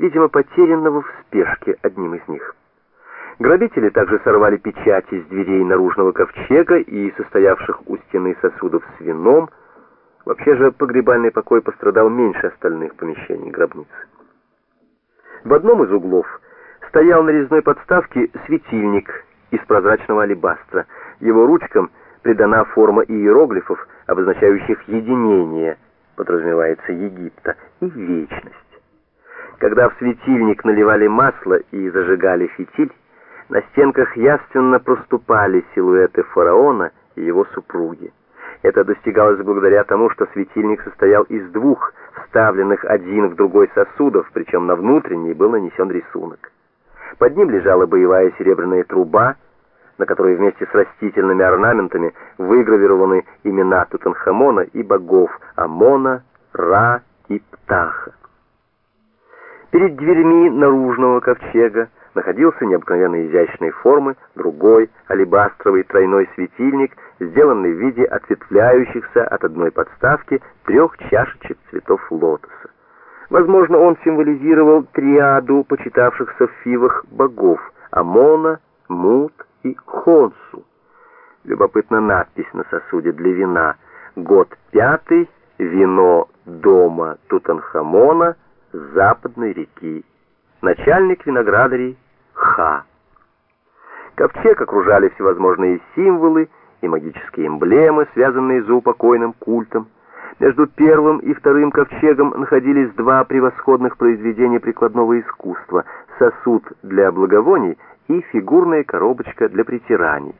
видимо, потерянного в спешке одним из них. Грабители также сорвали печати с дверей наружного ковчега и состоявших у стены сосудов с вином. Вообще же погребальный покой пострадал меньше остальных помещений гробницы. В одном из углов стоял на резной подставке светильник из прозрачного алебастра. Его ручкам придана форма иероглифов, обозначающих единение, подразумевается Египта, и вечность. Когда в светильник наливали масло и зажигали фитиль, на стенках явственно проступали силуэты фараона и его супруги. Это достигалось благодаря тому, что светильник состоял из двух вставленных один в другой сосудов, причем на внутренний был нанесен рисунок. Под ним лежала боевая серебряная труба, на которой вместе с растительными орнаментами выгравированы имена Тутанхамона и богов Амона, Ра и Птаха. Перед дверьми наружного ковчега находился необыкновенно изящной формы другой алебастровый тройной светильник, сделанный в виде ответвляющихся от одной подставки трех чашечек цветов лотоса. Возможно, он символизировал триаду почитавшихся в фивах богов Амона, Мут и Хонсу. Любопытна надпись на сосуде для вина. Год пятый, вино дома Тутанхамона, западной реки начальник виноградарей Ха. Ковчег окружали всевозможные символы и магические эмблемы, связанные с заупокойным культом. Между первым и вторым ковчегом находились два превосходных произведения прикладного искусства — сосуд для благовоний и фигурная коробочка для притираний.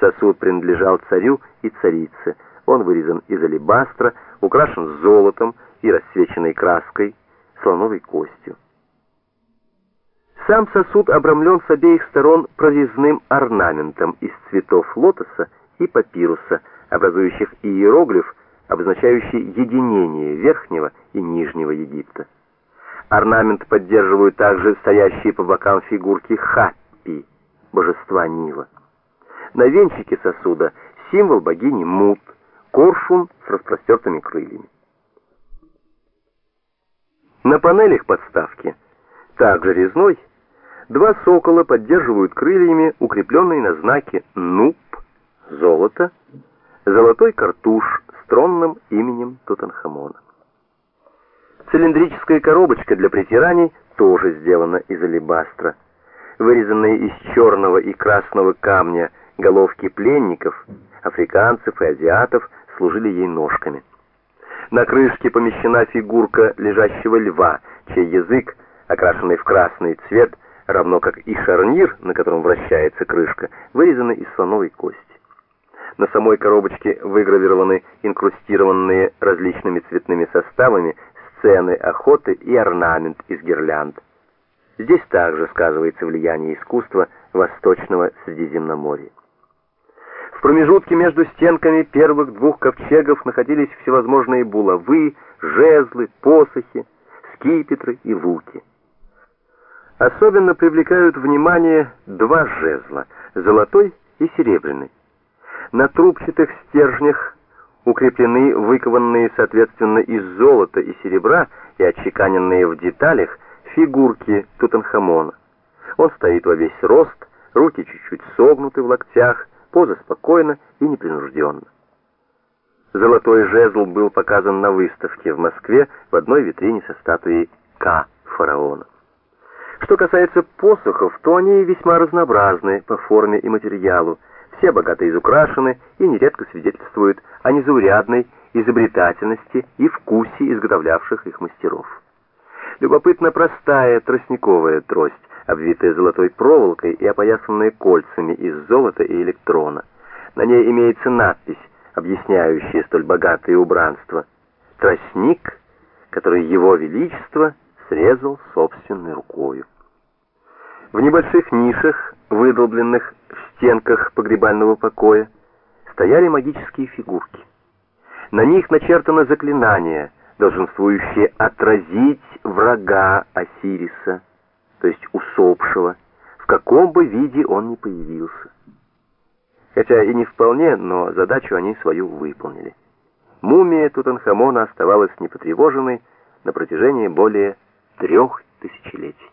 Сосуд принадлежал царю и царице. Он вырезан из алебастра, украшен золотом и расцвеченной краской, слоновой костью. Сам сосуд обрамлен с обеих сторон прорезным орнаментом из цветов лотоса и папируса, образующих иероглиф, обозначающий единение Верхнего и Нижнего Египта. Орнамент поддерживают также стоящие по бокам фигурки Хаппи, божества Нила. На венчике сосуда символ богини Мут, коршун с распростертыми крыльями. На панелях подставки, также резной, Два сокола поддерживают крыльями укрепленные на знаке «Нуб» золото, золотой картуш с тронным именем Тутанхамона. Цилиндрическая коробочка для притираний тоже сделана из алебастра. Вырезанные из черного и красного камня головки пленников, африканцев и азиатов служили ей ножками. На крышке помещена фигурка лежащего льва, чей язык, окрашенный в красный цвет, равно как и шарнир, на котором вращается крышка, вырезаны из слоновой кости. На самой коробочке выгравированы инкрустированные различными цветными составами сцены охоты и орнамент из гирлянд. Здесь также сказывается влияние искусства Восточного Средиземноморья. В промежутке между стенками первых двух ковчегов находились всевозможные булавы, жезлы, посохи, скипетры и луки. Особенно привлекают внимание два жезла, золотой и серебряный. На трубчатых стержнях укреплены выкованные соответственно из золота и серебра и отчеканенные в деталях фигурки Тутанхамона. Он стоит во весь рост, руки чуть-чуть согнуты в локтях, поза спокойна и непринужденна. Золотой жезл был показан на выставке в Москве в одной витрине со статуей К. фараона. Что касается посохов, то они весьма разнообразны по форме и материалу, все богато изукрашены и нередко свидетельствуют о незаурядной изобретательности и вкусе изготовлявших их мастеров. Любопытно простая тростниковая трость, обвитая золотой проволокой и опоясанная кольцами из золота и электрона. На ней имеется надпись, объясняющая столь богатое убранство. «Тростник, который его величество срезал собственной рукою». В небольших нишах, выдолбленных в стенках погребального покоя, стояли магические фигурки. На них начертано заклинание, долженствующее отразить врага Осириса, то есть усопшего, в каком бы виде он ни появился. Хотя и не вполне, но задачу они свою выполнили. Мумия Тутанхамона оставалась непотревоженной на протяжении более трех тысячелетия.